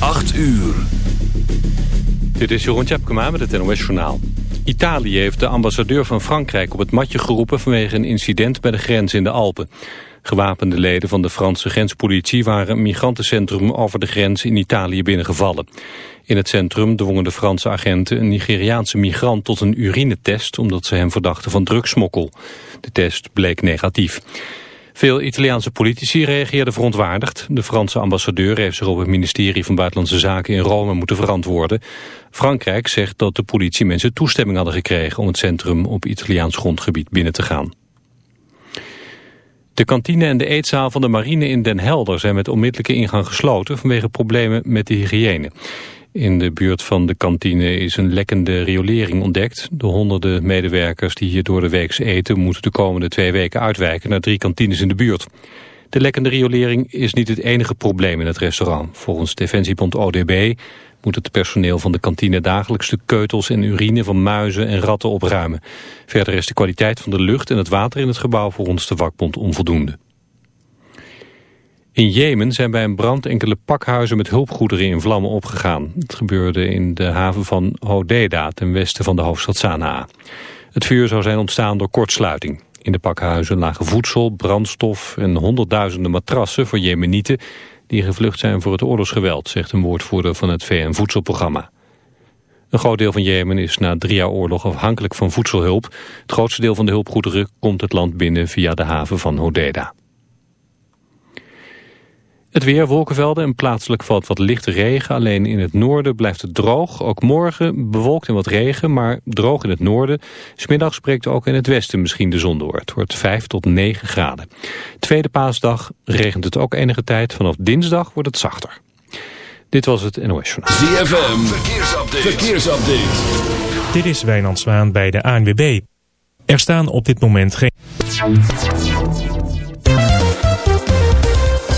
8 uur. Dit is Jeroen Tjepkema met het NOS Journaal. Italië heeft de ambassadeur van Frankrijk op het matje geroepen... vanwege een incident bij de grens in de Alpen. Gewapende leden van de Franse grenspolitie... waren een migrantencentrum over de grens in Italië binnengevallen. In het centrum dwongen de Franse agenten een Nigeriaanse migrant... tot een urinetest omdat ze hem verdachten van drugsmokkel. De test bleek negatief. Veel Italiaanse politici reageerden verontwaardigd. De Franse ambassadeur heeft zich op het ministerie van Buitenlandse Zaken in Rome moeten verantwoorden. Frankrijk zegt dat de politiemensen toestemming hadden gekregen om het centrum op Italiaans grondgebied binnen te gaan. De kantine en de eetzaal van de marine in Den Helder zijn met onmiddellijke ingang gesloten vanwege problemen met de hygiëne. In de buurt van de kantine is een lekkende riolering ontdekt. De honderden medewerkers die hier door de weeks eten... moeten de komende twee weken uitwijken naar drie kantines in de buurt. De lekkende riolering is niet het enige probleem in het restaurant. Volgens Defensiebond ODB moet het personeel van de kantine dagelijks de keutels en urine van muizen en ratten opruimen. Verder is de kwaliteit van de lucht en het water in het gebouw volgens de vakbond onvoldoende. In Jemen zijn bij een brand enkele pakhuizen met hulpgoederen in vlammen opgegaan. Het gebeurde in de haven van Hodeida, ten westen van de hoofdstad Sanaa. Het vuur zou zijn ontstaan door kortsluiting. In de pakhuizen lagen voedsel, brandstof en honderdduizenden matrassen voor Jemenieten... die gevlucht zijn voor het oorlogsgeweld, zegt een woordvoerder van het VN-voedselprogramma. Een groot deel van Jemen is na drie jaar oorlog afhankelijk van voedselhulp. Het grootste deel van de hulpgoederen komt het land binnen via de haven van Hodeida. Het weer, wolkenvelden en plaatselijk valt wat lichte regen. Alleen in het noorden blijft het droog. Ook morgen bewolkt en wat regen, maar droog in het noorden. Smiddag spreekt ook in het westen misschien de zon door. Het wordt 5 tot 9 graden. Tweede paasdag regent het ook enige tijd. Vanaf dinsdag wordt het zachter. Dit was het NOS Journaal. ZFM, verkeersupdate. verkeersupdate. Dit is Wijnand Zwaan bij de ANWB. Er staan op dit moment geen...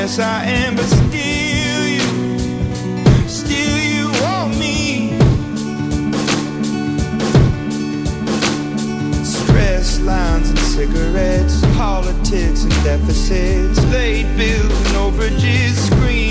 Mess I am, but still you, still you want me. Stress lines and cigarettes, politics and deficits, late bills and overages, screaming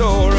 soul.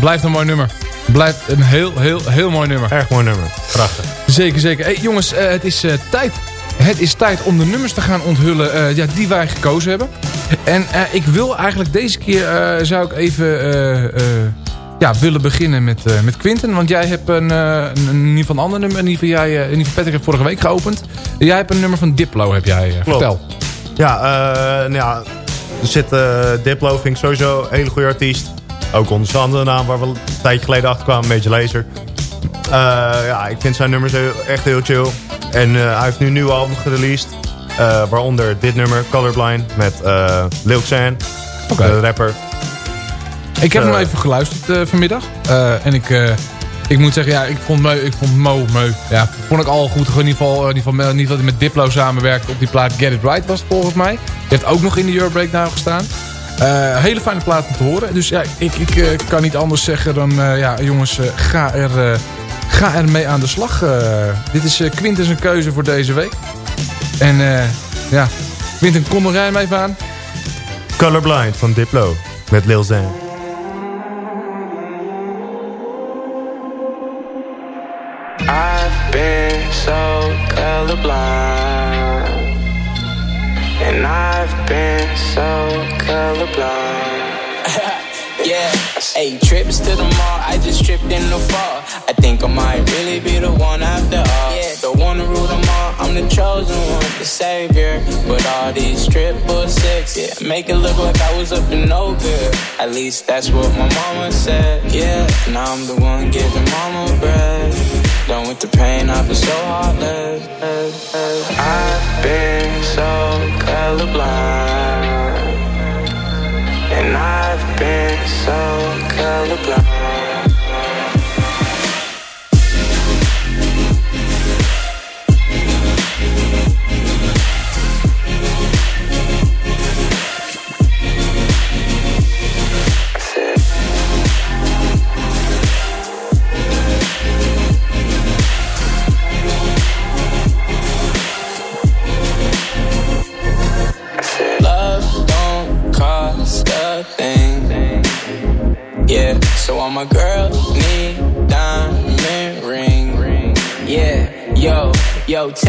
Blijft een mooi nummer. Blijft een heel, heel, heel mooi nummer. Erg mooi nummer. Prachtig. Zeker, zeker. Hey, jongens, eh, het is eh, tijd. Het is tijd om de nummers te gaan onthullen eh, ja, die wij gekozen hebben. En ik wil eigenlijk deze keer, zou ik even ja, willen beginnen met, met Quinten. Want jij hebt een, een, in ieder geval een ander nummer. In ieder geval, jij, in ieder geval Patrick heeft vorige week geopend. Jij hebt een nummer van Diplo, heb jij. vertel. Ja, nou ja, er zit Diplo, vind ik sowieso een hele goede artiest. Ook zijn andere naam, waar we een tijdje geleden achter kwamen, Major Lazer. Eh, ja, ik vind zijn nummers echt heel chill. En eh, hij heeft nu een nieuw album gereleased. eh, waaronder dit nummer, Colorblind, met eh Lil Xan, de rapper. Ik heb hem even geluisterd vanmiddag. En ik, ik moet zeggen, ja, ik vond, meu, ik vond Mo meu. Ja, vond ik al goed. In ieder geval, in ieder geval, geval dat hij met Diplo samenwerkt op die plaat Get It Right was volgens mij. Die heeft ook nog in de Euro Breakdown gestaan. Eh, hele fijne plaat om te horen. Dus ja, ik, ik eh, kan niet anders zeggen dan, eh, ja, jongens, ga, er, eh, ga er mee aan de slag. Eh, dit is uh, Quinten een keuze voor deze week. En eh, ja, Quinten, kom er jij even aan. Colorblind van Diplo, met Lil Xan. I've been so colorblind. Yeah, hey, trips to the mall, I just tripped in the fall. I think I might really be the one after all. Yeah, the one to rule them all, I'm the chosen one, the savior. But all these triple six, yeah, make it look like I was up to no good. At least that's what my mama said. Yeah, now I'm the one giving mama bread. Done with the pain, I've been so heartless. I've been so colorblind, and I've been so colorblind.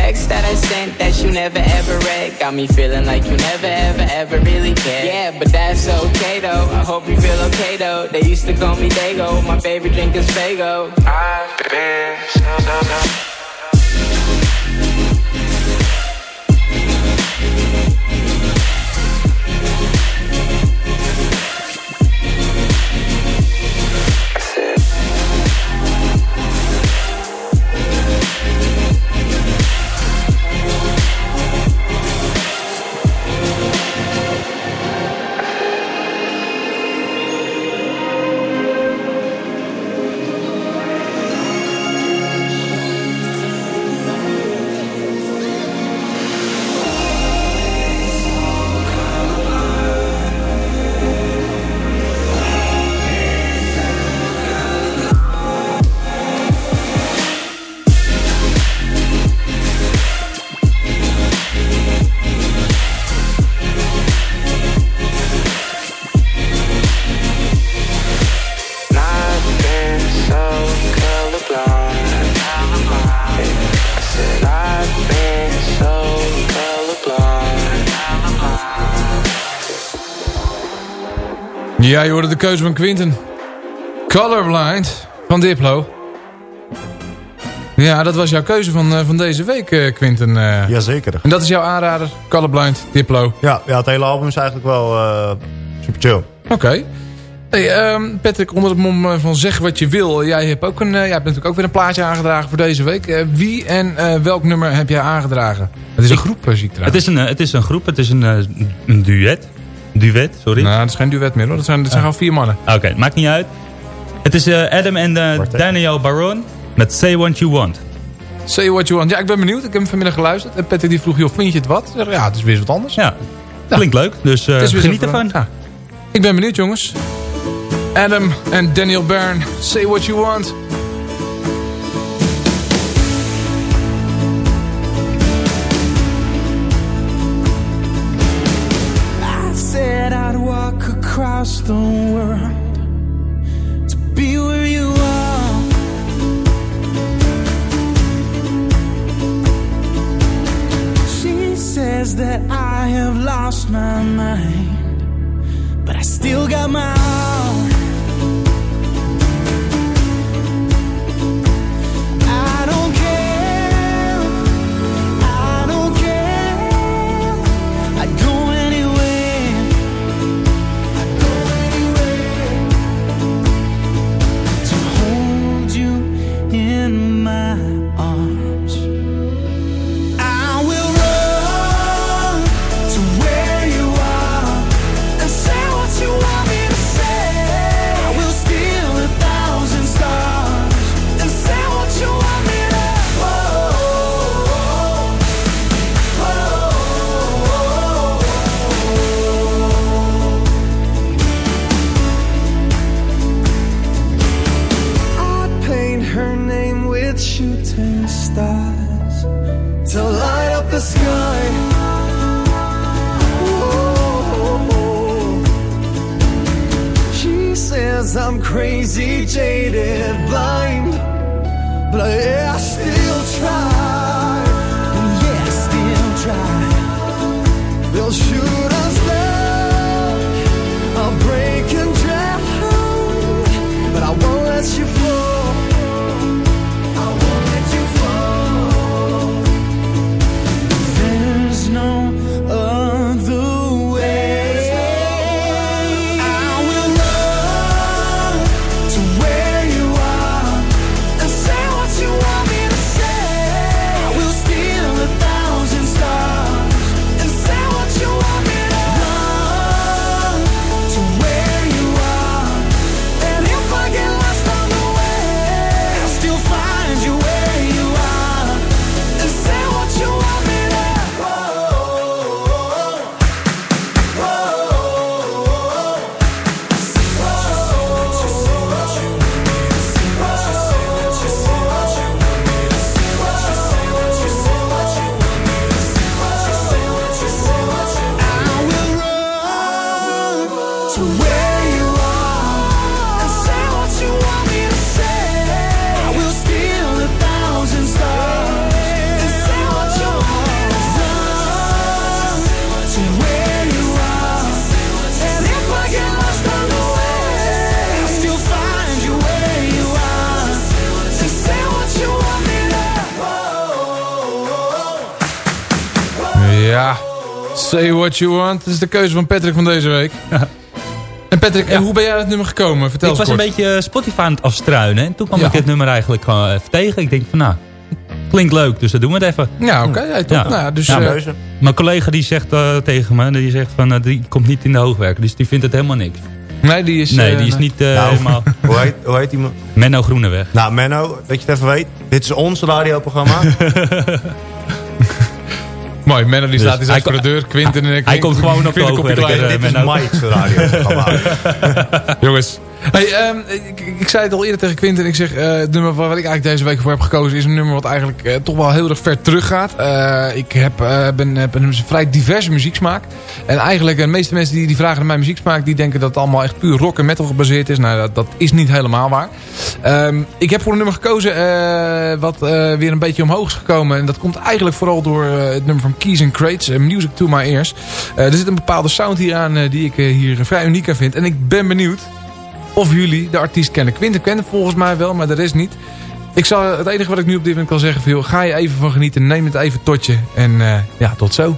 Text that I sent that you never ever read got me feeling like you never ever ever really cared. Yeah, but that's okay though. I hope you feel okay though. They used to call me Dago. My favorite drink is Fago. I've been so, so, so. Ja, je hoorde de keuze van Quinten. Colorblind van Diplo. Ja, dat was jouw keuze van, eh, van deze week, eh, Quinten. eh. Jazeker. En dat is jouw aanrader, Colorblind, Diplo. Ja, ja, het hele album is eigenlijk wel eh, super chill. Oké. Hey, ehm, Patrick, onder het mom van zeg wat je wil. Jij hebt, ook een, jij hebt natuurlijk ook weer een plaatje aangedragen voor deze week. Eh, wie en eh, welk nummer heb jij aangedragen? Het is een groep, zie ik Het trouwens. is, een, het is een groep, het is een, eh, een duet. Duet, sorry. Nou, dat is geen duet meer hoor. Dat zijn, dat zijn gewoon vier mannen. Oké, maakt niet uit. Het is eh, Adam en eh, Daniel Baron met Say What You Want. Say what you want. Ja, ik ben benieuwd. Ik heb hem vanmiddag geluisterd. En Patrick die vroeg, joh, vind je het wat? Ja, het is weer eens wat anders. Ja, klinkt leuk, dus eh, Het is weer geniet ervan. Ja. Ik ben benieuwd, jongens. Adam en Daniel Byrne, say what you want. The world to be where you are. She says that I have lost my mind, but I still got my heart. Shooting stars to light up the sky. She says I'm crazy, jaded, blind, but I still say what you want. Dat is de keuze van Patrick van deze week. En Patrick, en hoe ben jij aan het nummer gekomen? Vertel ik eens was een beetje eh, Spotify aan het afstruinen. En toen kwam Ja. ik dit nummer eigenlijk gewoon even tegen. Ik denk van nou, klinkt leuk, dus dat doen we het even. Ja, oké. ja, top. Nou, ja, dus, Ja, eh, Mijn collega die zegt eh, tegen me, die zegt van eh, die komt niet in de hoogwerker. Dus die vindt het helemaal niks. nee, die is... Nee, eh, die is niet eh, Nou, helemaal... Hoe heet, hoe heet die man? Menno Groeneweg. Nou, Menno, dat je het even weet. Dit is ons radioprogramma. Mooi, Menno die Dus staat hier hij voor de deur. Quinten en ik. hij komt gewoon op de hoogwerker, eh, Dit is. Mike's radioprogramma. Jongens, Hey, ehm, ik, zei het al eerder tegen Quinten. Ik zeg, eh, het nummer wat ik eigenlijk deze week voor heb gekozen... is een nummer wat eigenlijk eh, toch wel heel erg ver terug gaat. Eh, ik heb, ben, heb een vrij diverse muzieksmaak. En eigenlijk, de meeste mensen die, die vragen naar mijn muzieksmaak... die denken dat het allemaal echt puur rock en metal gebaseerd is. Nou, dat, dat is niet helemaal waar. Ehm, ik heb voor een nummer gekozen wat weer een beetje omhoog is gekomen. En dat komt eigenlijk vooral door het nummer van Keys and Crates. Music to my ears. Er zit een bepaalde sound hier aan die ik hier vrij uniek aan vind. En ik ben benieuwd of jullie de artiest kennen. Quinten kent volgens mij wel, maar de rest niet. Ik zal, het enige wat ik nu op dit moment kan zeggen... Veel, ga je even van genieten, neem het even tot je. En eh, ja, tot zo.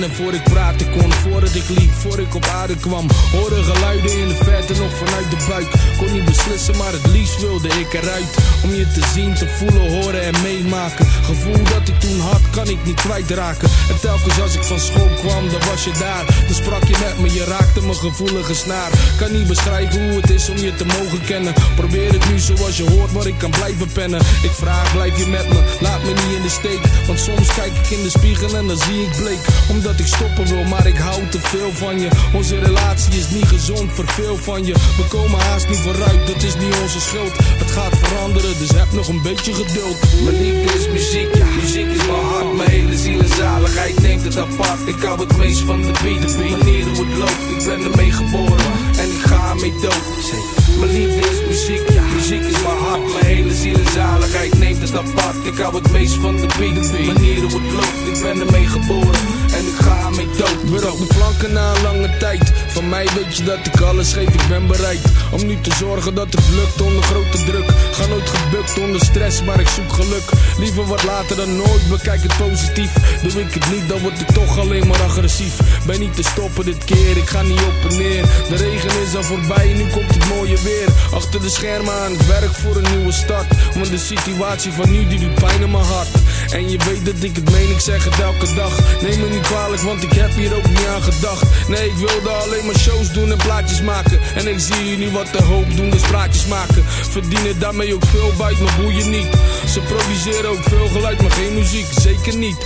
Kennen voor ik praten kon. Voordat ik liep, voor ik op aarde kwam. Hoorde geluiden in de verte nog vanuit de buik. Kon niet beslissen, maar het liefst wilde ik eruit. Om je te zien, te voelen, horen en meemaken. Gevoel dat ik toen had, kan ik niet kwijtraken. En telkens als ik van school kwam, dan was je daar. Dan sprak je met me, je raakte mijn gevoelige snaar. Kan niet beschrijven hoe het is om je te mogen kennen. Probeer het nu zoals je hoort, maar ik kan blijven pennen. Ik vraag, blijf je met me, laat me niet in de steek. Want soms kijk ik in de spiegel en dan zie ik bleek. Omdat ik stoppen wil, maar ik hou te veel van je. Onze relatie is niet gezond, verveel van je. We komen haast niet vooruit, dat is niet onze schuld. Het gaat veranderen, dus heb nog een beetje geduld. Mijn liefde is muziek, muziek is mijn hart, mijn hele ziel en zaligheid neemt het apart. Ik hou het meest van de beat, de manier hoe het loopt, ik ben ermee geboren en ik ga ermee dood. Mijn liefde is muziek, muziek is mijn hart, mijn hele ziel en zaligheid neemt het apart. Ik hou het meest van de beat, de manier hoe het loopt, ik ben ermee geboren en ik ga ermee dood. We de flanken na een lange tijd. Van mij weet je dat ik alles geef, ik ben bereid om nu te zorgen dat het lukt onder grote druk. Ga nooit gebukt onder stress, maar ik zoek geluk. Liever wat later dan nooit, bekijk het positief. Doe ik het niet, dan word ik toch alleen maar agressief. Ben niet te stoppen dit keer, ik ga niet op en neer. De regen is al voorbij, nu komt het mooie weer. Achter de schermen aan het werk voor een nieuwe start. Want de situatie van nu die doet pijn in mijn hart. En je weet dat ik het meen, ik zeg het elke dag. Neem me niet kwalijk, want ik heb hier ook niet aan gedacht. Nee, ik wilde alleen maar shows doen en plaatjes maken. En ik zie nu wat de hoop doen, dus praatjes maken. Verdienen daarmee ook veel buiten, maar boeien niet. Ze produceren ook veel geluid, maar geen muziek, zeker niet.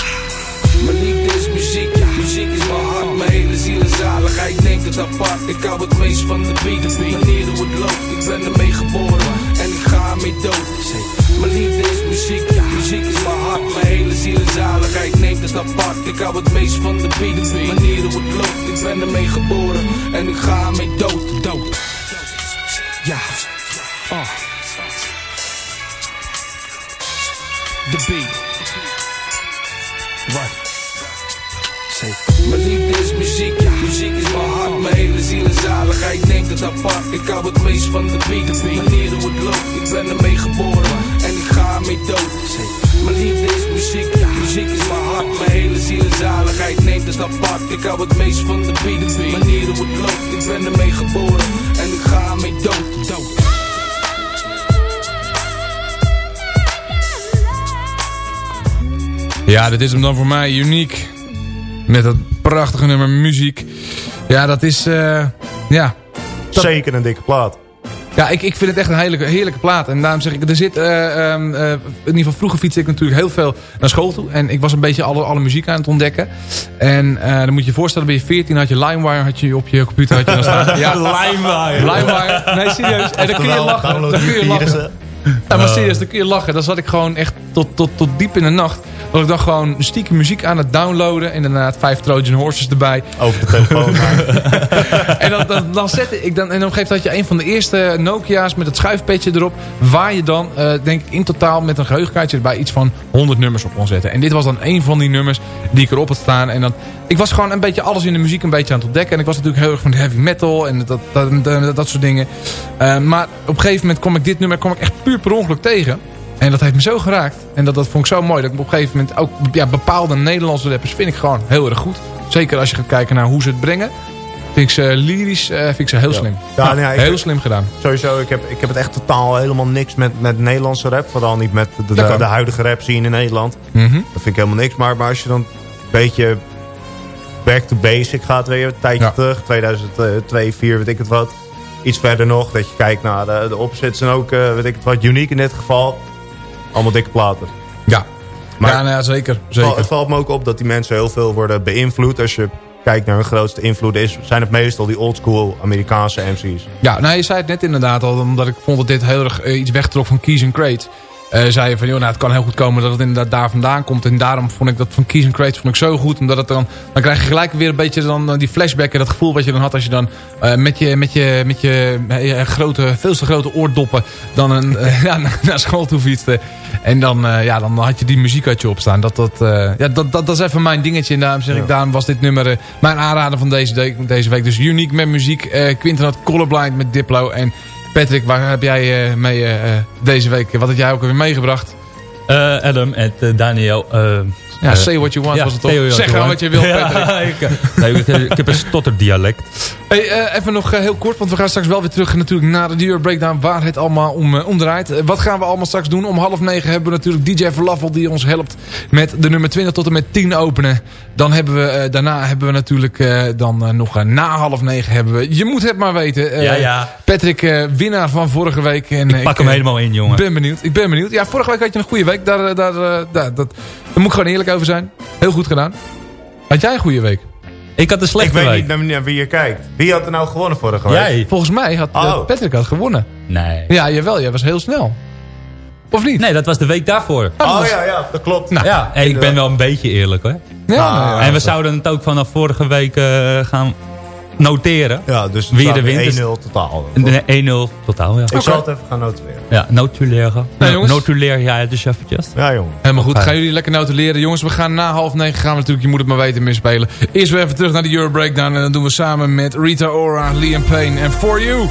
Mijn liefde is muziek, ja. muziek is mijn hart, mijn hele ziel en zaligheid neemt het apart. Ik hou het meest van de beat, de manier hoe het loopt, ik ben ermee geboren en ik ga ermee dood. Mijn liefde is muziek, ja. muziek is mijn hart, mijn hele ziel en zaligheid neemt het apart. Ik hou het meest van de beat, manier hoe het loopt, ik ben ermee geboren en ik ga ermee dood, dood. Ja. Oh. De beat. Wat? Mijn liefde is muziek, ja. muziek is mijn hart, mijn hele ziel en zaligheid neemt het apart. Ik hou het meest van de beat, de manier hoe het loopt, ik ben ermee geboren en ik ga ermee dood. Apart. Ik hou het meest van de beat, de manier hoe het loopt, ik ben ermee geboren en ik ga ermee dood, dood. Ja, dit is hem dan voor mij uniek. Met dat prachtige nummer muziek. Ja, dat is... eh, ja. Dat- Zeker een dikke plaat. Ja, ik, ik vind het echt een heerlijke, heerlijke plaat. En daarom zeg ik, er zit... eh, ehm, eh, in ieder geval vroeger fietste ik natuurlijk heel veel naar school toe. En ik was een beetje alle, alle muziek aan het ontdekken. En eh, dan moet je je voorstellen, ben je 14, had je LimeWire had je op je computer had je dan staan. LimeWire. LimeWire. Nee, serieus. En dan kun je lachen. Dan kun je lachen. Ja, maar serieus, dan kun je lachen. Dan zat ik gewoon echt tot, tot, tot diep in de nacht. Dat ik dan gewoon stiekem muziek aan het downloaden. En daarna het vijf Trojan Horses erbij. Over de telefoon. en dan, dan, dan zette ik dan. En gegeven moment had je een van de eerste Nokia's met het schuifpetje erop. Waar je dan, eh, denk ik, in totaal met een geheugenkaartje erbij iets van 100 nummers op kon zetten. En dit was dan een van die nummers die ik erop had staan. En dan, ik was gewoon een beetje alles in de muziek een beetje aan het ontdekken. En ik was natuurlijk heel erg van de heavy metal en dat, dat, dat, dat soort dingen. Eh, maar op een gegeven moment kwam ik dit nummer kwam ik echt puur per ongeluk tegen. En dat heeft me zo geraakt. En dat, dat vond ik zo mooi. Dat ik op een gegeven moment ook ja, bepaalde Nederlandse rappers vind ik gewoon heel erg goed. Zeker als je gaat kijken naar hoe ze het brengen. Vind ik ze lyrisch, eh, vind ik ze heel slim. Ja, Nou, ik- heel slim gedaan. Sowieso, ik heb, ik heb het echt totaal helemaal niks met, met Nederlandse rap. Vooral niet met de, de, huidige rap zien in Nederland. Mhm. Dat vind ik helemaal niks. Maar, maar als je dan een beetje back to basic gaat weer een tijdje Ja. terug. 2002, 2004, weet ik het wat. Iets verder nog. Dat je kijkt naar de, de opzets en ook, eh, weet ik het wat, uniek in dit geval. Allemaal dikke platen. Ja, Maar- ja nou ja, zeker. Het val- zeker. Het valt me ook op dat die mensen heel veel worden beïnvloed. Als je kijkt naar hun grootste invloed is, zijn het meestal die oldschool Amerikaanse MC's. Ja, nou, je zei het net inderdaad al, omdat ik vond dat dit heel erg eh, iets wegtrok van Keys and Crates. Eh, zei je van, joh, nou, het kan heel goed komen dat het inderdaad daar vandaan komt. En daarom vond ik dat van Keys and Crates vond ik zo goed. Omdat het dan, dan krijg je gelijk weer een beetje dan, eh, die flashback en dat gevoel wat je dan had als je dan eh, met je, met je, met je grote, veel te grote oordoppen dan een, ja, naar, school toe fietste. En dan, ja, dan had je die muziek uit je opstaan. Dat, dat, ja, dat, dat, dat is even mijn dingetje. En daarom zeg ik, daarom was dit nummer mijn aanrader van deze, de- deze week. Dus uniek met muziek. Quinten had Colorblind met Diplo. En Patrick, waar heb jij eh, mee eh, eh, deze week? Wat had jij ook weer meegebracht? Adam en Daniel. Eh, Ja, eh, say what you want ja, was het toch? Zeg you wat je wil, Ja, Patrick. ik, nee, ik, ik heb een stotterdialect. Hey, eh, even nog eh, heel kort, want we gaan straks wel weer terug natuurlijk naar de Euro Breakdown waar het allemaal om, eh, om draait. Eh, wat gaan we allemaal straks doen? Om half negen hebben we natuurlijk DJ Falafel die ons helpt met de nummer 20 tot en met 10 openen. Dan hebben we, eh, daarna hebben we natuurlijk eh, dan eh, nog eh, na half negen hebben we, je moet het maar weten. eh, Ja, ja. Patrick, eh, winnaar van vorige week. En, Ik pak hem helemaal in, jongen. ben benieuwd, ik ben benieuwd. Ja, vorige week had je een goede week. Daar, eh, daar, eh, daar, dat, daar moet ik gewoon eerlijk over zijn. Heel goed gedaan. Had jij een goede week? Ik had een Ik slechte weet week. niet naar, wie je kijkt. Wie had er nou gewonnen vorige week? Jij? Volgens mij had eh, Oh. Patrick had gewonnen. Nee. Ja, jawel, jij was heel snel. Of niet? Nee, dat was de week daarvoor. Oh ja, ja, dat klopt. Nou, ja, hey, ik ben wel een beetje eerlijk hoor. Ja, Ah, nou ja. en we zouden het ook vanaf vorige week eh, gaan noteren. Ja, dus Wie er er wint is- 1-0 totaal. De 1-0 totaal, ja. Ik zal het even gaan noteren. Ja, notuleren. Nou, jongens. Notuleer jij dus eventjes. Ja, jongen. Helemaal goed. Gaan jullie lekker notuleren. Jongens, we gaan na half negen gaan we natuurlijk, je moet het maar weten, meespelen. Eerst weer even terug naar de Euro Breakdown. En dan doen we samen met Rita Ora, Liam Payne en For You.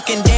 fucking day.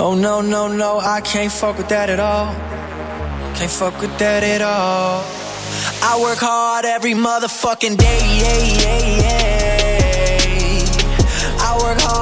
Oh no, no, no, I can't fuck with that at all. Can't fuck with that at all. I work hard every motherfucking day. Yeah, yeah, yeah. I work hard,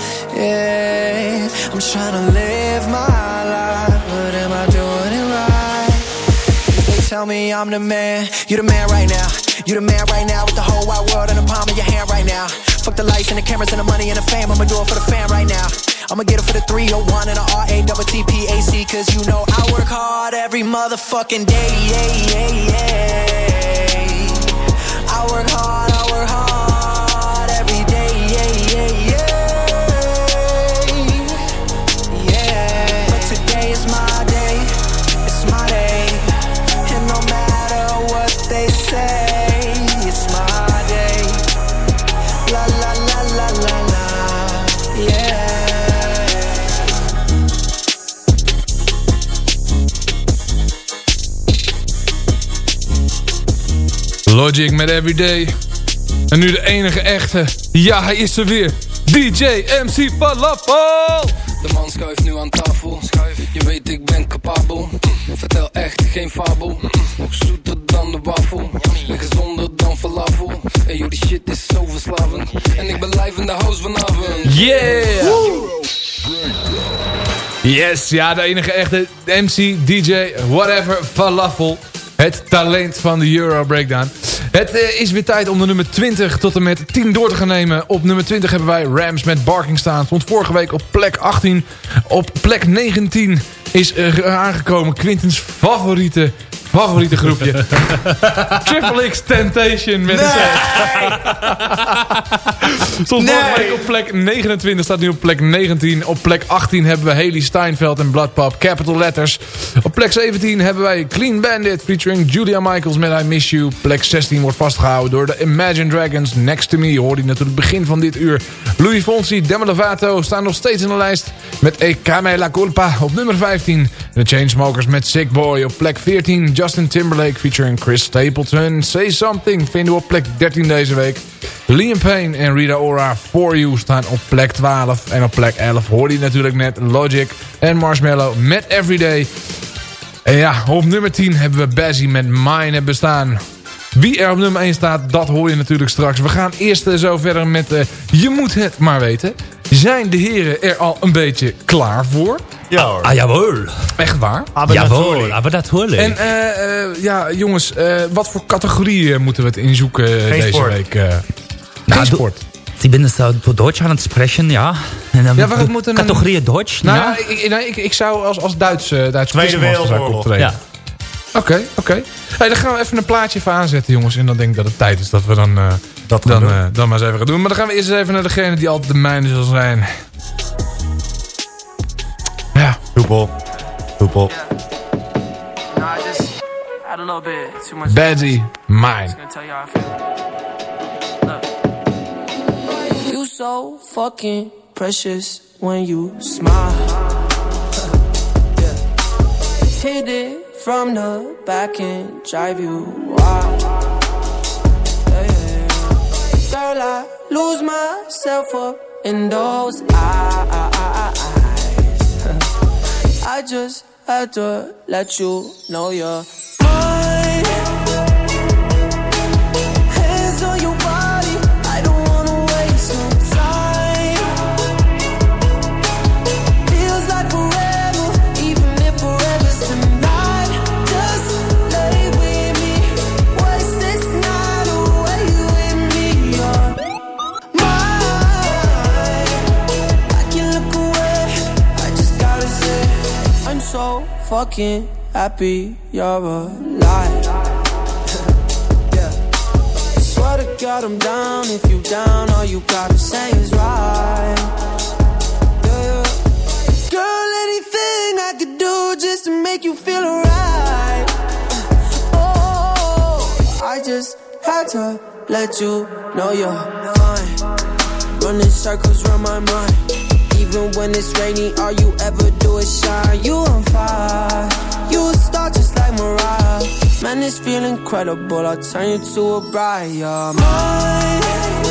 Yeah, I'm tryna live my life, but am I doing it right? They tell me I'm the man, you the man right now. You the man right now with the whole wide world in the palm of your hand right now. Fuck the lights and the cameras and the money and the fame. I'ma do it for the fam right now. I'ma get it for the 301 and the R-A-T-T-P-A-C Cause you know I work hard every motherfucking day yeah, yeah, yeah. I work hard, I work hard every day yeah, yeah, yeah. Logic met Everyday. En nu de enige echte. Ja, hij is er weer. DJ MC Falafel. De man schuift nu aan tafel. Je weet ik ben capabel. Vertel echt geen fabel. Nog zoeter dan de wafel. En gezonder dan falafel. En joh, die shit is zo verslavend. En ik ben live in de house vanavond. Yeah! Yes, ja, de enige echte MC, DJ, whatever, falafel. Het talent van de Euro Breakdown. Het eh, is weer tijd om de nummer 20 tot en met 10 door te gaan nemen. Op nummer 20 hebben wij Rams met Barking staan. Stond vorige week op plek 18. Op plek 19 is aangekomen Quintens favoriete favoriete groepje. Triple X Temptation met Stond vorige week op plek 29, staat nu op plek 19. Op plek 18 hebben we Haley Steinfeld en Bloodpop, Capital Letters. Op plek 17 hebben wij Clean Bandit featuring Julia Michaels met I Miss You. Plek 16 wordt vastgehouden door de Imagine Dragons. Next to Me hoorde je natuurlijk begin van dit uur. Louis Fonsi, Demi Lovato staan nog steeds in de lijst met E Came La Culpa op nummer 15. De Chainsmokers met Sick Boy op plek 14. Justin Timberlake featuring Chris Stapleton. Say Something vinden we op plek 13 deze week. Liam Payne en Rita Ora For You staan op plek 12. En op plek 11 hoorde je natuurlijk net Logic en Marshmallow met Everyday. En ja, op nummer 10 hebben we Bazzy met Mine bestaan. Wie er op nummer 1 staat, dat hoor je natuurlijk straks. We gaan eerst eh, zo verder met uh, Je moet het maar weten. Zijn de heren er al een beetje klaar voor? Ja hoor. Ah, jawel. Echt waar? Aber Jawel, aber natuurlijk. En eh, eh, ja, jongens, eh, wat voor categorieën moeten we het inzoeken Geen deze sport. week? Nou, sport. Bin es uh, Deutsch aan het spreken, ja. En dan Ja, we moeten een- Deutsch, Nou, ja. ik, ik, ik zou als, als Duits, Duits Tweede Wereldoorlog. Ja. Oké, oké. Hey, dan gaan we even een plaatje even aanzetten, jongens. En dan denk ik dat het tijd is dat we dan, Dat gaan dan, doen. eh, dan maar eens even gaan doen. Maar dan gaan we eerst even naar degene die altijd de mijne zal zijn. Ja. Soepel. Soepel. Baddy, mine. you so fucking precious when you smile. yeah. Hit it from the back and drive you Girl, I lose myself up in those eyes. I just had to let you know you're fucking happy you're alive. yeah. Swear to God I'm down. If you down, all you gotta say is right. Yeah. Girl, anything I could do just to make you feel alright. Oh, I just had to let you know you're fine. Running circles around my mind. Even when it's rainy, all you ever do is shine. You on fire. You a star just like Mariah. Man, this feel incredible. I'll turn you to a bride. You're mine.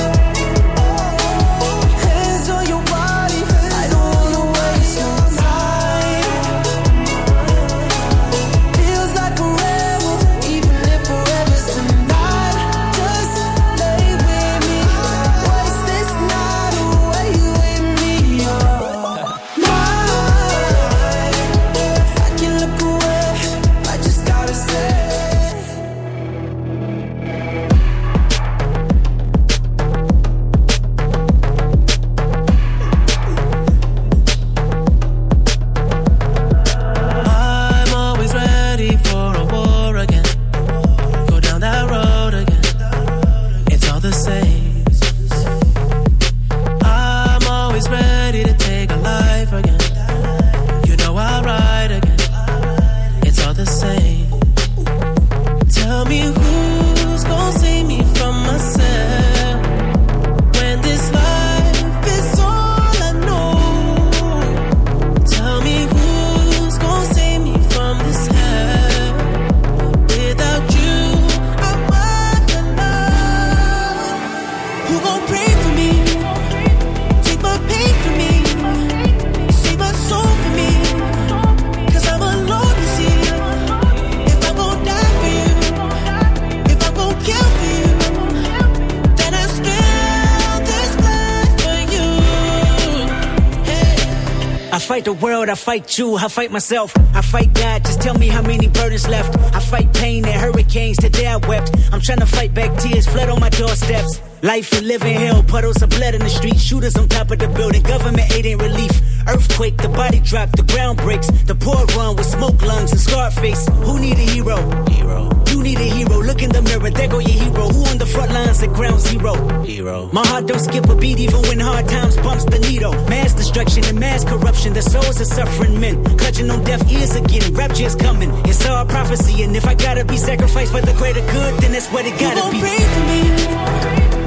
I fight you, I fight myself, I fight God. Just tell me how many burdens left. I fight pain and hurricanes. Today I wept. I'm trying to fight back tears, flood on my doorsteps. Life and living hell, puddles of blood in the street, shooters on top of the building, government aid ain't relief. Earthquake, the body drop, the ground breaks, the poor run with smoke lungs and scar face. Who need a hero? Hero. You need a hero. Look in the mirror, there go your hero. Who on the front lines at ground zero? Hero. My heart don't skip a beat even when hard times bumps the needle. Mass destruction and mass corruption, the souls of suffering men. Clutching on deaf ears again, rapture is coming. It's all prophecy, and if I gotta be sacrificed for the greater good, then that's what it gotta gon' be. pray for me.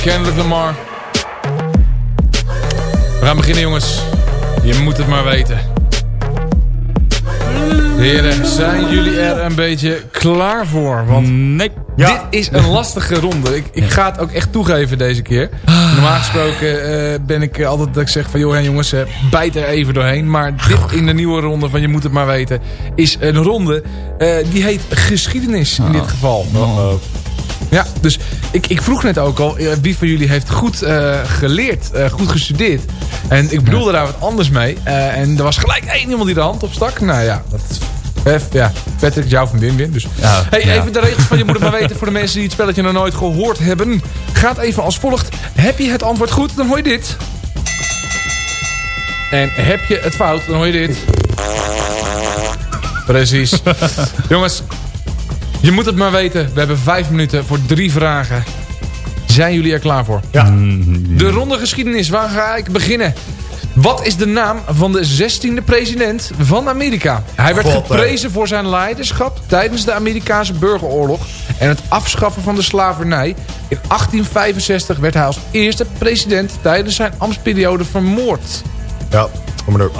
Kendrick Lamar. We gaan beginnen jongens. Je moet het maar weten. Heren, zijn jullie er een beetje klaar voor? Want nee. dit is een lastige ronde. Ik, ik ga het ook echt toegeven deze keer. Normaal gesproken eh, ben ik altijd dat ik zeg van... joh hè, jongens, eh, bijt er even doorheen. Maar dit in de nieuwe ronde van Je moet het maar weten... is een ronde eh, die heet geschiedenis in dit geval. Ja, dus ik, ik vroeg net ook al, eh, wie van jullie heeft goed eh, geleerd, eh, goed gestudeerd. En ik bedoelde daar wat anders mee. En er was gelijk één iemand die de hand opstak. Nou ja, dat ja, Patrick, jou van win-win. Dus. hey, ja. even de regels van je moet het maar weten voor de mensen die het spelletje nog nooit gehoord hebben. Gaat even als volgt. Heb je het antwoord goed, dan hoor je dit. En heb je het fout, dan hoor je dit. Precies. Jongens, je moet het maar weten. We hebben vijf minuten voor drie vragen. Zijn jullie er klaar voor? Ja. De ronde geschiedenis, waar ga ik beginnen? Wat is de naam van de 16e president van Amerika? Hij werd God, geprezen voor zijn leiderschap tijdens de Amerikaanse burgeroorlog en het afschaffen van de slavernij. In 1865 werd hij als eerste president tijdens zijn ambtsperiode vermoord. Ja, kom maar door.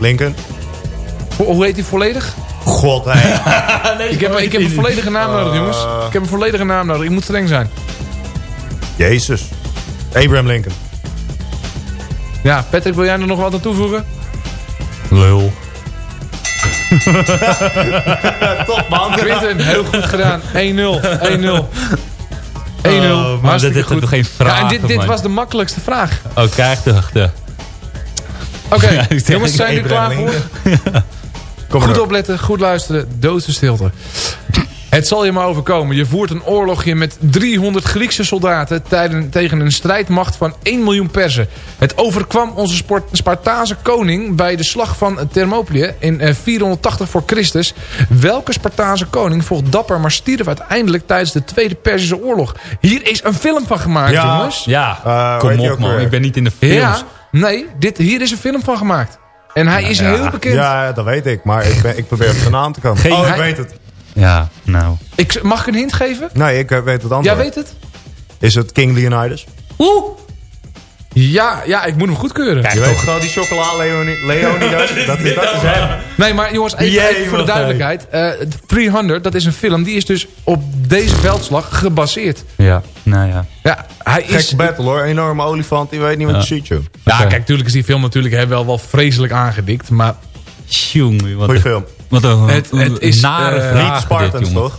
Lincoln. Ho- Hoe heet hij volledig? God, hé. ik, heb, ik heb een volledige naam nodig, Eh. jongens. Ik heb een volledige naam nodig. Ik moet streng zijn. Jezus. Abraham Lincoln. Ja, Patrick, wil jij er nog wat aan toevoegen? Lul. Top, man. Quinten, heel goed gedaan. 1-0. 1-0. 1-0. Oh, maar dit is toch geen vraag, Ja, en dit, dit man. was de makkelijkste vraag. Oh, de... de. Oké, Ja, jongens, zijn jullie klaar voor? Kom Goed door. opletten, goed luisteren, doodse stilte. Het zal je maar overkomen. Je voert een oorlogje met 300 Griekse soldaten tijden- tegen een strijdmacht van 1 miljoen Persen. Het overkwam onze sport- Spartaanse koning bij de slag van Thermopylae in eh, 480 voor Christus. Welke Spartaanse koning vocht dapper, maar stierf uiteindelijk tijdens de Tweede Perzische oorlog? Hier is een film van gemaakt, Ja. jongens. Ja, Eh, kom op man. weer? Ik ben niet in de films. Ja, nee, dit, hier is een film van gemaakt. En hij is heel bekend. Ja, dat weet ik. Maar ik, ben, ik probeer op zijn naam te komen. Geen- oh, ik hij- weet het. Ja, nou. Ik, mag ik een hint geven? Nee, ik eh, weet het antwoord. Jij weet het? Is het King Leonidas? Oeh. Ja, ja, ik moet hem goedkeuren. Je weet gewoon die chocola Leoni Leonidas? dat, is, dat is hem. Nee, maar jongens, even, Jee, even voor de duidelijkheid. Eh 300, dat is een film, die is dus op deze veldslag gebaseerd. Ja, nou ja. Ja, hij is... Battle hoor. Enorme olifant. Die weet niet wat je ziet, joh. Ja, kijk, natuurlijk is die film natuurlijk hè, wel, wel vreselijk aangedikt. Maar Tjonge, wat Goeie een- film. Wat een Het- het is, nare eh, vraag Niet Spartans, jongen. toch?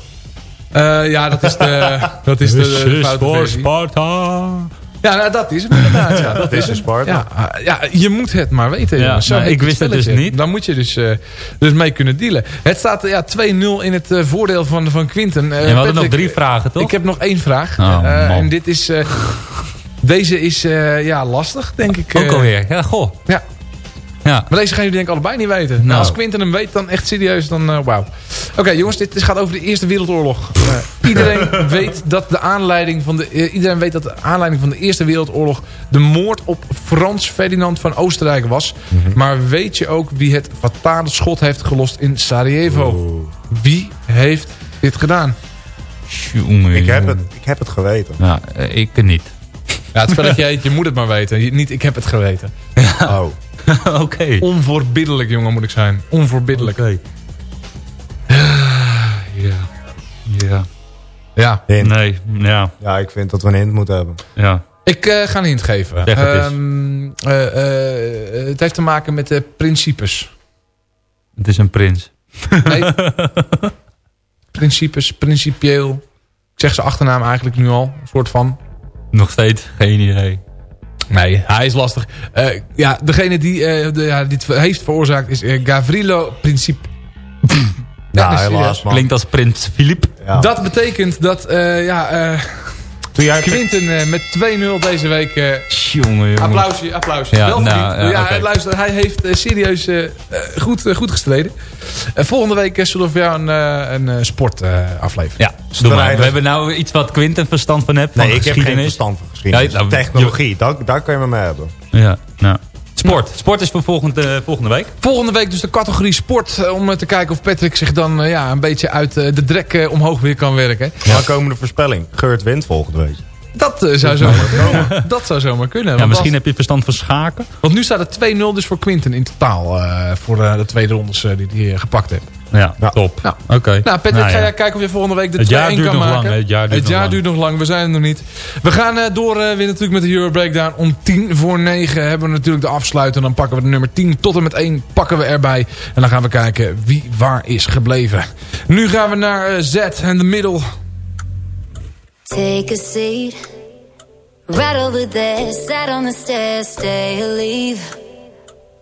eh, ja, dat is de, dat is de, de. Sparta. Ja, nou, dat is hem inderdaad. Ja, dat is een sport. Ja, ah, ja, je moet het maar weten. Ja. Zo nou, ik het wist het dus niet. Dan moet je dus, eh, dus mee kunnen dealen. Het staat ja, 2-0 in het eh, voordeel van, van Quinten. Eh, En we hadden nog drie vragen, toch? Ik heb nog één vraag. Oh, Eh, en dit is... eh, deze is eh, ja, lastig, denk ik. Ook alweer. Ja, goh. Ja. Ja. Maar deze gaan jullie denk ik allebei niet weten. Nou, Nou. als Quinten hem weet, dan echt serieus, dan eh, wauw. Oké jongens, dit gaat over de Eerste Wereldoorlog. Eh, iedereen weet dat de aanleiding van de eh, iedereen weet dat de aanleiding van de Eerste Wereldoorlog de moord op Frans Ferdinand van Oostenrijk was. Maar weet je ook wie het fatale schot heeft gelost in Sarajevo? Wie heeft dit gedaan? Ik heb, het, ik heb het geweten. Ja, ik niet. Ja, het spelletje heet Je moet het maar weten. Je- Niet ik heb het geweten. Oh. Oké. Onvoorbiddelijk jongen moet ik zijn. Onvoorbiddelijk. Oké. Ja. Ja. Ja. Hint. Nee, ja. Ja, ik vind dat we een hint moeten hebben. Ja. Ik eh, ga een hint geven. Zeg het. Ehm, eh, eh, het heeft te maken met de principes. Het is een prins. Nee. principes, principieel. Ik zeg zijn achternaam eigenlijk nu al. Een soort van. Nog steeds geen idee. Nee, hij is lastig. Eh, ja, degene die eh, de, ja, dit heeft veroorzaakt is eh, Gavrilo Principe. Ja, helaas man. Klinkt als prins Filip. Ja. Dat betekent dat eh, ja, eh, Toen jij Quinten eh, met 2-0 deze week... eh, Jongen, jongen. Applausje, applausje. Ja, Wel nou, ja, ja, oké. luister, hij heeft eh, serieus goed, goed gestreden. Volgende week zullen we voor jou een, eh, een sport eh, aflevering. Ja, doe maar. Strijden. We hebben nou iets wat Quinten verstand van hebt. Nee, van ik heb geen verstand van geschiedenis. Ja, nou, Technologie, daar, daar kan je me mee hebben. Ja, nou. Sport. Sport is voor volgende, volgende week. Volgende week dus de categorie sport. eh, om eh, te kijken of Patrick zich dan eh, ja, een beetje uit eh, de drek eh, omhoog weer kan werken. Ja. komende voorspelling. Geurt wint volgende week. Dat eh, zou zomaar kunnen. Dat zou zomaar kunnen. Ja, misschien als- heb je verstand van schaken. Want nu staat het 2-0 dus voor Quinten in totaal. eh, voor eh, de tweede rondes eh, die hij eh, gepakt heeft. Ja, top. Nou. Oké. Nou, Patrick, Nou, ga jij kijken of je volgende week de 2-1 Het kan jaar maken? duurt nog lang, hè? Het jaar duurt nog lang. duurt nog lang. We zijn er nog niet. We gaan eh, door eh, weer natuurlijk met de Euro Breakdown. Om 10 voor 9 hebben we natuurlijk de afsluiter. Dan pakken we de nummer 10 tot en met 1 pakken we erbij. En dan gaan we kijken wie waar is gebleven. Nu gaan we naar eh, Z en de middel. Take a seat right over there. Sat on the stairs, stay or leave.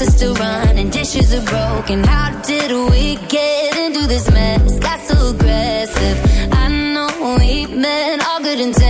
And taps are still running, dishes are broken. How did we get into this mess? Got so aggressive. I know we meant all good intentions.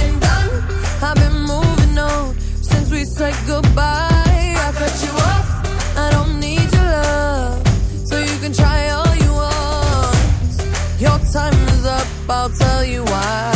I'll tell you why.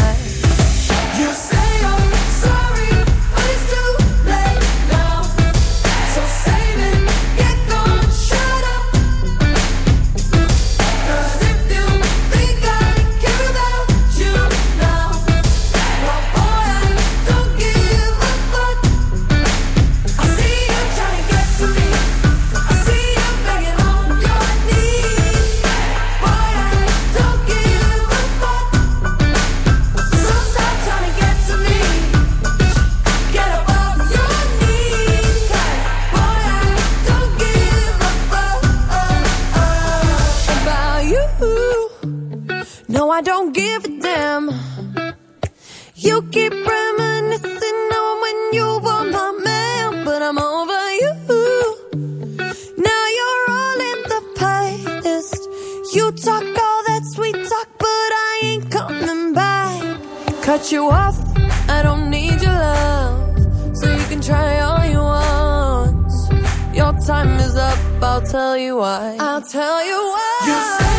Cut you off, I don't need your love. So you can try all you want. Your time is up, I'll tell you why. I'll tell you why. You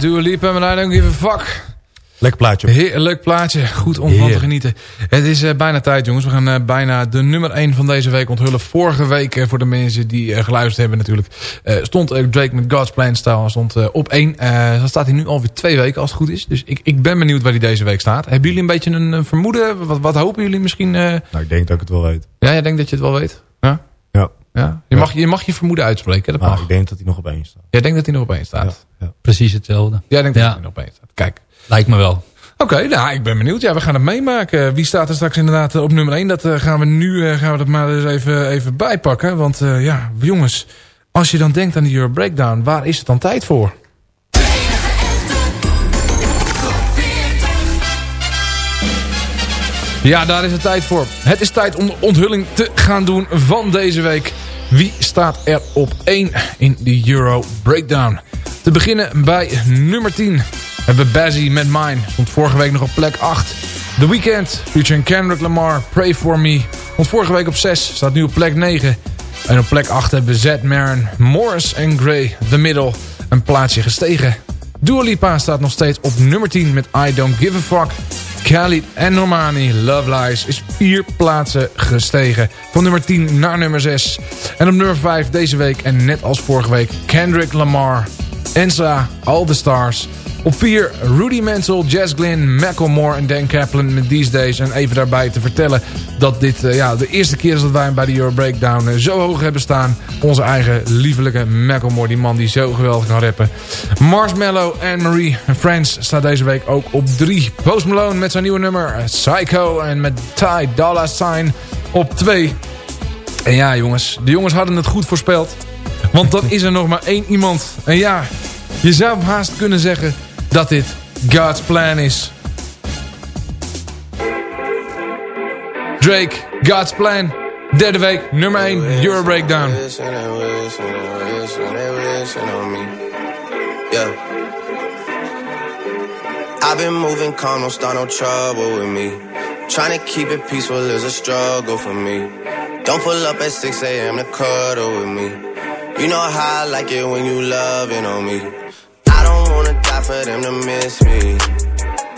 Dua Lipa, maar I don't give a fuck. Lekker plaatje. Heerlijk plaatje. Goed om van te genieten. Het is eh, bijna tijd, jongens. We gaan eh, bijna de nummer 1 van deze week onthullen. Vorige week, eh, voor de mensen die geluisterd hebben natuurlijk... stond Drake met God's Plan Style stond, op 1. Eh, dan staat hij nu alweer twee weken, als het goed is. Dus ik, ik ben benieuwd waar hij deze week staat. Hebben jullie een beetje een, vermoeden? Wat, wat hopen jullie misschien? Nou, ik denk dat ik het wel weet. Ja, jij denkt dat je het wel weet? Ja? Je, Mag, je mag je vermoeden uitspreken. Dat Nou, mag. ik denk dat hij nog op één staat. Jij denkt dat hij nog op 1 staat? Precies hetzelfde. Jij denkt dat hij nog op 1 staat. Kijk. Lijkt me wel. Oké, nou, ik ben benieuwd. Ja, we gaan het meemaken. Wie staat er straks inderdaad op nummer 1? Dat eh, gaan we nu eh, gaan we dat maar eens even, even bijpakken. Want eh, ja, jongens, als je dan denkt aan die Euro Breakdown, waar is het dan tijd voor? Ja, daar is het tijd voor. Het is tijd om de onthulling te gaan doen van deze week. Wie staat er op 1 in de Euro Breakdown? Te beginnen bij nummer 10 hebben we Bazzy met Mine. Stond vorige week nog op plek 8. The Weeknd, featuring Kendrick Lamar, Pray For Me. Stond vorige week op 6, staat nu op plek 9. En op plek 8 hebben we Zed Marin, Morris en Gray, The Middle. Een plaatsje gestegen. Dua Lipa staat nog steeds op nummer 10 met I Don't Give a Fuck. Khalid en Normani, Love Lies, is vier plaatsen gestegen. Van nummer 10 naar nummer 6. En op nummer 5 deze week, en net als vorige week, Kendrick Lamar. Ensa, All The Stars. Op 4 Rudy Mansell, Jazz Glynn, Macklemore en Dan Kaplan met These Days. En even daarbij te vertellen dat dit eh, ja, de eerste keer is dat wij hem bij de Euro Breakdown eh, zo hoog hebben staan. Onze eigen liefelijke Macklemore, die man die zo geweldig kan rappen. Marshmallow en Marie Friends staat deze week ook op 3. Post Malone met zijn nieuwe nummer eh, Psycho en met Ty Dolla Sign op 2. En ja jongens, de jongens hadden het goed voorspeld. Want dan is er nog maar één iemand. En ja, je zou haast kunnen zeggen dat dit God's plan is. Drake, God's plan. Derde week, nummer 1, Euro Breakdown. I've been moving calm, don't start no trouble with me. Trying to keep it peaceful is a struggle for me. Don't pull up at 6 a.m. to cuddle with me. You know how I like it when you loving on me. Die for them to miss me.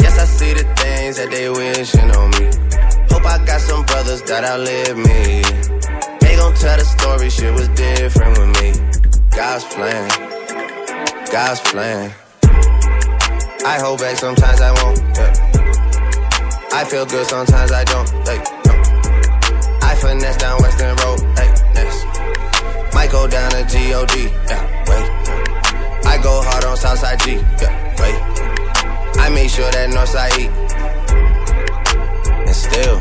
Yes, I see the things that they wishing on me. Hope I got some brothers that outlive me. They gon' tell the story, shit was different with me. God's plan, God's plan. I hold back, sometimes I won't. Yeah. I feel good, sometimes I don't. Like, no. I finesse down Western Road. Hey, next. Might go down to G-O-D. Yeah, wait. Go hard on Southside G. Yeah, wait. I make sure that Northside E. And still,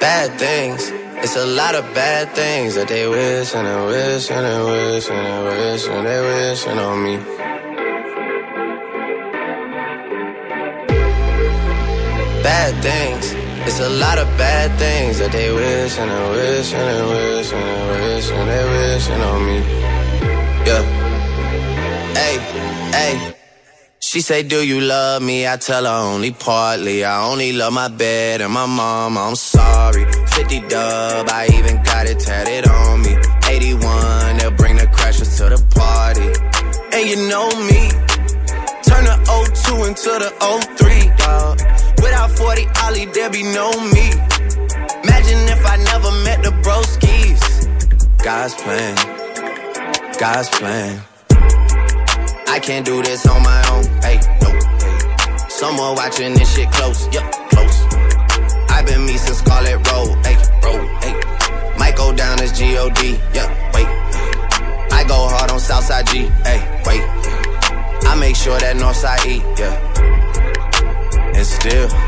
bad things. It's a lot of bad things that they wish and they wish and they wish and they wish and they wishing on me. Bad things. It's a lot of bad things that they wish and they wish and they wish and they wish and they wishing on me. Yeah. Hey, hey. She say, Do you love me? I tell her only partly. I only love my bed and my mom. I'm sorry. 50 dub, I even got it tatted on me. 81, they'll bring the crashers to the party. And you know me. Turn the 02 into the 03, dog. Without 40 Ollie, there be no me. Imagine if I never met the broskies. God's plan, God's plan. I can't do this on my own. Hey, no. Someone watching this shit close. Yup, close. I've been me since Scarlet Road. Hey, road. Hey. Might go down as G-O-D. Yup, wait. I go hard on Southside G. Hey, wait. I make sure that Northside E. Yeah. And still.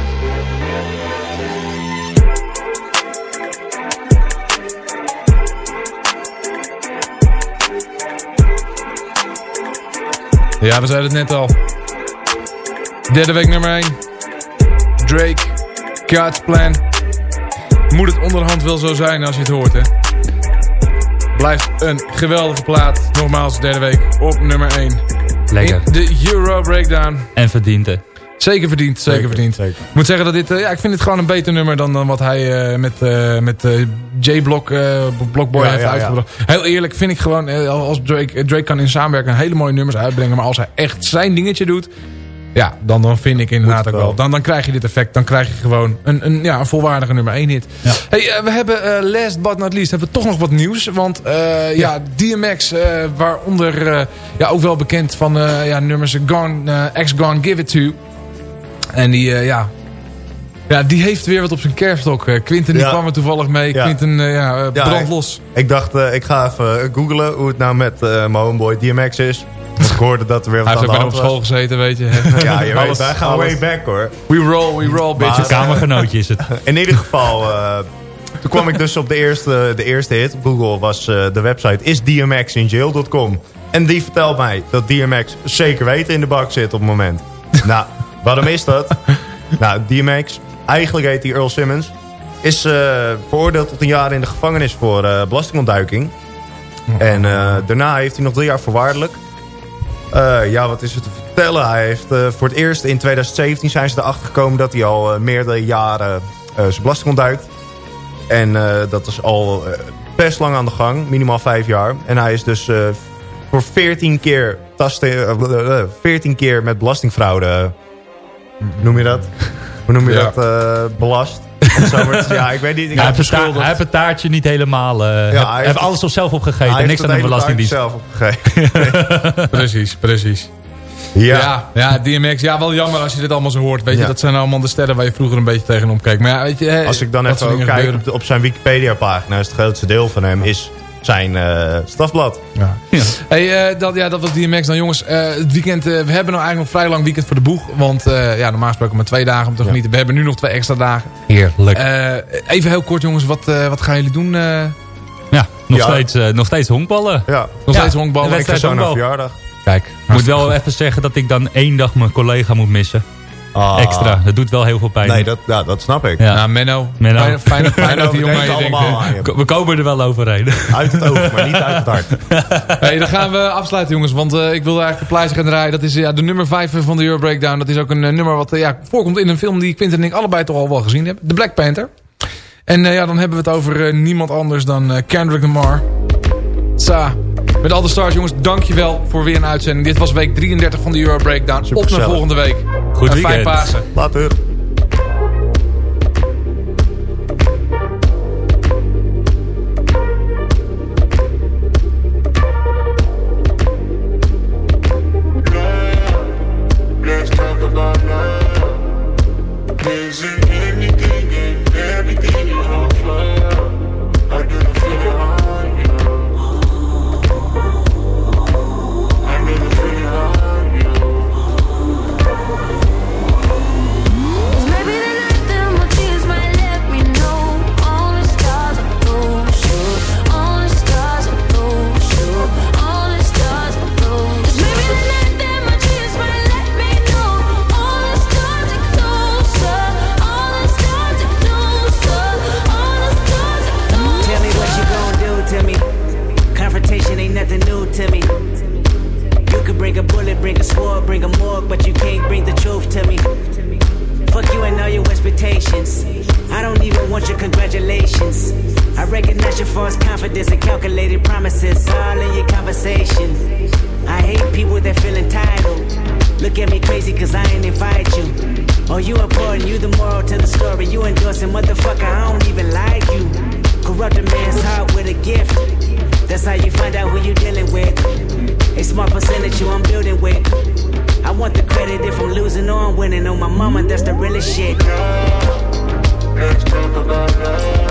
Ja, we zeiden het net al. Derde week nummer 1. Drake, God's Plan. Moet het onderhand wel zo zijn als je het hoort, hè? Blijft een geweldige plaat. Nogmaals, derde week op nummer 1. Lekker. In de Euro Breakdown. En verdiend? Zeker verdiend, zeker, verdiend. Ik moet zeggen dat dit, eh, ja, ik vind het gewoon een beter nummer dan, dan wat hij eh, met, eh, met J-Block, Blockboy Ja, heeft ja, uitgebracht. Heel eerlijk vind ik gewoon, als Drake, Drake kan in samenwerking hele mooie nummers uitbrengen. Maar als hij echt zijn dingetje doet, ja, dan, dan vind ik inderdaad ook wel. Dan, dan krijg je dit effect. Dan krijg je gewoon een, een, ja, een volwaardige nummer 1 hit. Hey, we hebben last but not least hebben we toch nog wat nieuws. Want ja. DMX, waaronder ja, ook wel bekend van ja, nummers Gone, X Gone Give It To. En die, eh, ja, ja, die heeft weer wat op zijn kerststok. Eh, Quinten die Ja. kwam er toevallig mee. Ja. Quinten, eh, ja, Ja, brand ik- los. Ik dacht, eh, ik ga even googlen hoe het nou met eh mijn homeboy DMX is. Want ik hoorde dat er weer wat Hij heeft ook op school gezeten, weet je. Ja, je weet, wij gaan alles. way back hoor. We roll, we roll, bitch. Maar, kamergenootje is het. In ieder geval, eh, toen kwam ik dus op de eerste, de eerste hit Google. Was eh, de website isdmxinjail.com. En die vertelt mij dat DMX zeker weten in de bak zit op het moment. nou, waarom is dat? nou, DMX, eigenlijk heet hij Earl Simmons. Is eh, veroordeeld tot een jaar in de gevangenis voor eh, belastingontduiking. En eh, daarna heeft hij nog drie jaar voorwaardelijk. Ja, wat is er te vertellen? Hij heeft voor het eerst in 2017 zijn ze erachter gekomen dat hij al meerdere jaren zijn belasting ontduikt. En dat is al best lang aan de gang, minimaal vijf jaar. En hij is dus voor 14 keer, tasten, eh, eh, 14 keer met belastingfraude, noem je dat? Hoe noem je Ja. dat? eh, belast. Ja, ik weet niet. Ik Ja, hij, heb heeft hij heeft het taartje niet helemaal... eh, hij hij heeft heeft het- alles op zelf opgegeten. Hij en niks heeft aan de het hele belastingdienst. taartje zelf opgegeten. precies, precies. Ja. ja. Ja, DMX. Ja, wel jammer als je dit allemaal zo hoort. Weet je, dat zijn allemaal de sterren waar je vroeger een beetje tegenop keek. Maar ja, weet je, Als ik dan even kijk op, op zijn Wikipedia-pagina... is het grootste deel van hem is zijn eh, stafblad. Ja. Hey, eh, dat, ja, dat was DMX. Dan jongens, eh, het weekend, eh, we hebben nou eigenlijk nog vrij lang weekend voor de boeg. Want eh, ja, normaal gesproken maar twee dagen om te genieten. We hebben nu nog twee extra dagen. Heerlijk. Eh, even heel kort jongens, wat, eh, wat gaan jullie doen? eh? Ja, nog, Ja. Steeds, eh, nog steeds honkballen. Ja. Nog steeds honkballen. Ik ga zo naar verjaardag. Kijk, ik moet wel even zeggen dat ik dan één dag mijn collega moet missen. Ah. Extra, dat doet wel heel veel pijn. Nee, dat, ja, dat snap ik. Ja. Nou, Menno. Menno. Fijn, fijn, fijn Menno, dat die we jongen je denkt. aan. Ko- We komen er wel overheen. Uit het oog, maar niet uit het hart. Hey, dan gaan we afsluiten jongens, want eh, ik wilde eigenlijk de pleister gaan draaien. Dat is ja, de nummer 5 van de Euro Breakdown. Dat is ook een eh, nummer wat eh, ja, voorkomt in een film die Quinten en ik allebei toch al wel gezien hebben. De Black Panther. En eh, ja, dan hebben we het over eh, niemand anders dan eh, Kendrick Lamar. Tsa. Met al de stars jongens, dankjewel voor weer een uitzending. Dit was week 33 van de Euro Breakdown. Op naar volgende week. Goed en fijn. Pasen. Later. Bring a bullet, bring a sword, bring a morgue, but you can't bring the truth to me. Fuck you and all your expectations. I don't even want your congratulations. I recognize your false confidence and calculated promises all in your conversation. I hate people that feel entitled. Look at me crazy cause I ain't invite you. Oh, you important, you the moral to the story. You endorsing, motherfucker, I don't even like you. Corrupt a man's heart with a gift. That's how you find out who you dealing with. A small percentage I'm building with. I want the credit if I'm losing or I'm winning. On my mama, that's the realest shit. Let's talk about love.